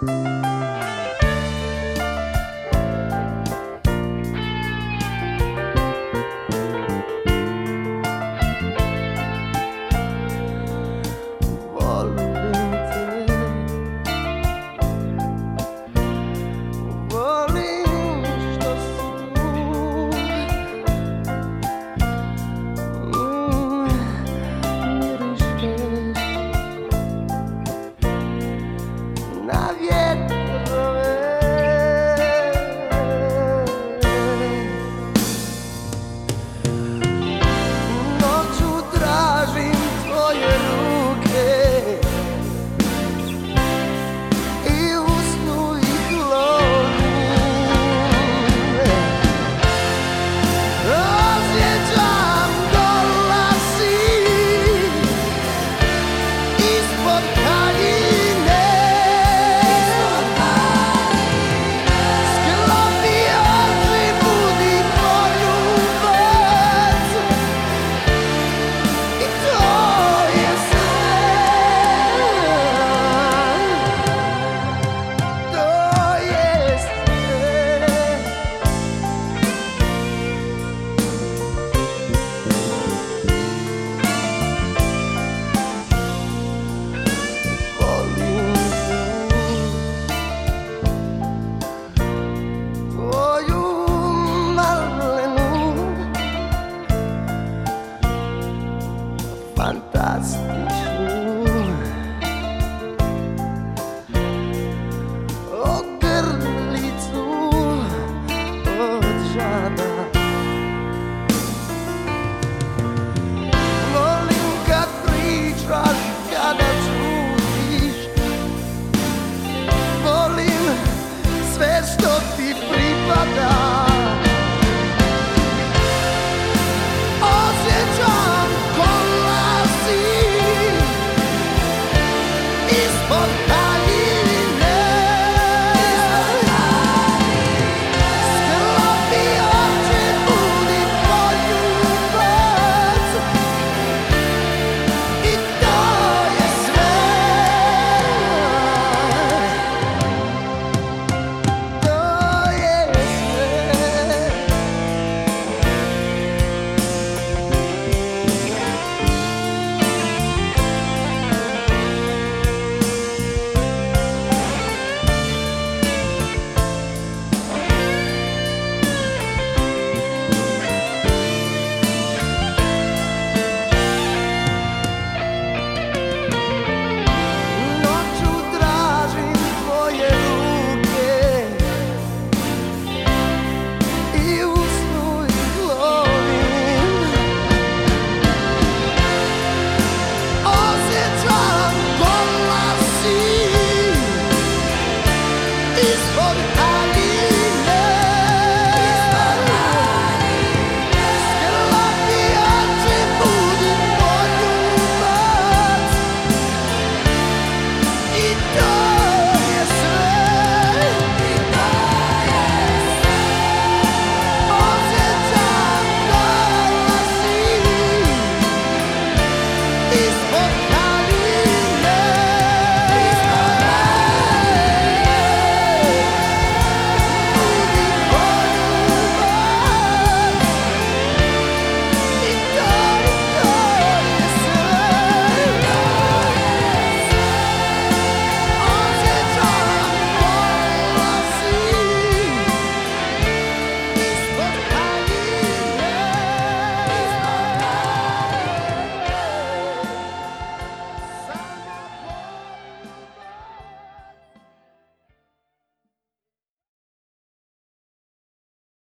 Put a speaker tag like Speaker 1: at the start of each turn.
Speaker 1: Música love. fantástico.